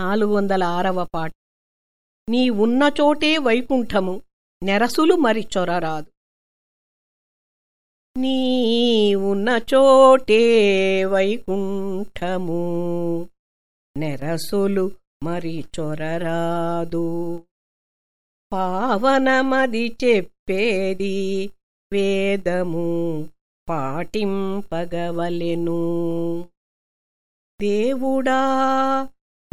నాలుగు వందల ఆరవ పాట నీ ఉన్న చోటే వైకుంఠము నెరసులు మరి చొరరాదు. నీ ఉన్న చోటే వైకుంఠము నెరసులు మరి చొరరాదు. పావనమది చెప్పేది వేదము పాటింపగవలెను. దేవుడా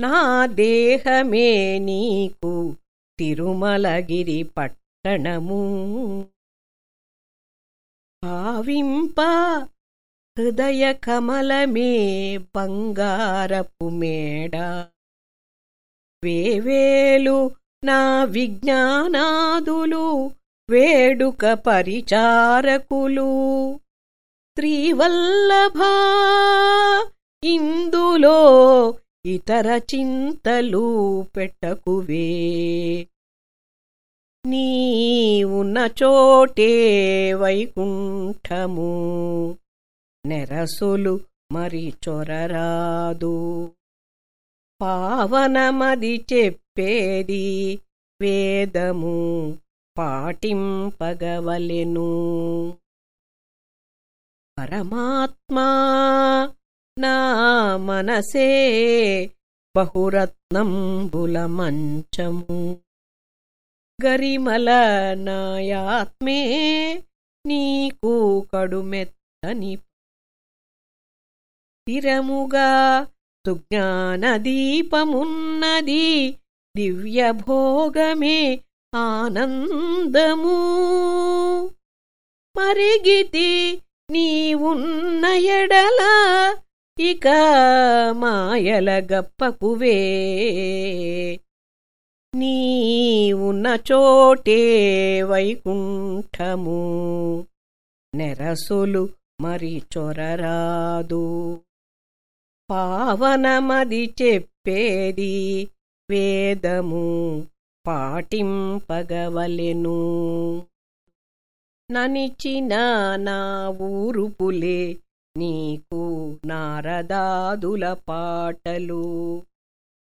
నా దేహమే నీకు తిరుమలగిరి పట్టణము. భావింప హృదయ కమలమే బంగారపు మేడ. వేవేలు నా విజ్ఞానాదులు వేడుక పరిచారకులు. త్రివల్లభా ఇందులో ఇతర చింతలు పెట్టకువే. నీ ఉన్న చోటే వైకుంఠము. నెరసులు మరి చొరరాదు. పావనమది చెప్పేది వేదము పాటింపగవలెను. పరమాత్మా నా మనసే బహురత్నం మంచము గరిమల నాయాత్మే నీకు కడుమెత్తని. స్థిరముగా సుజ్ఞానదీపమున్నది దివ్యభోగమే ఆనందము. మరిగితి నీవున్న ఎడల ఇక మాయల గప్పకువే నీ ఉన్న చోటే వైకుంఠము. నెరసులు మరి చొరరాదు. పావనమది చెప్పేది వేదము పాటింపగవలెను. ననిచిన నా ఊరుపులే నీకు నారదాదుల పాటలు.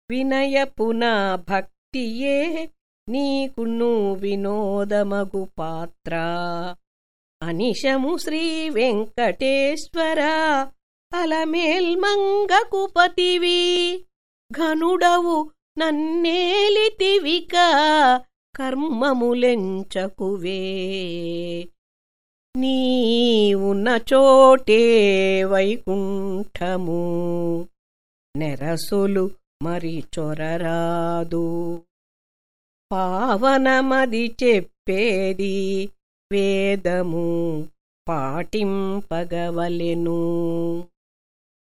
వినయపున భక్తియే నీకును వినోదమగు పాత్ర. అనిశము శ్రీ వెంకటేశ్వర అలమేల్మంగకుపతివి ఘనుడవు నన్నేలితివిక కర్మములెంచకువే. నీ ఉన్న చోటే వైకుంఠము. నెరసులు మరి చొరరాదు. పావనమది చెప్పేది వేదము పాటింపగవలెను.